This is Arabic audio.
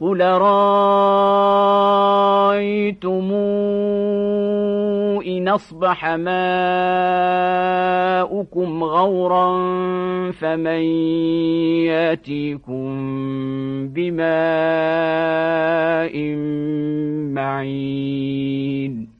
قل رأيتم إن أصبح ماؤكم غورا فمن ياتيكم بماء معين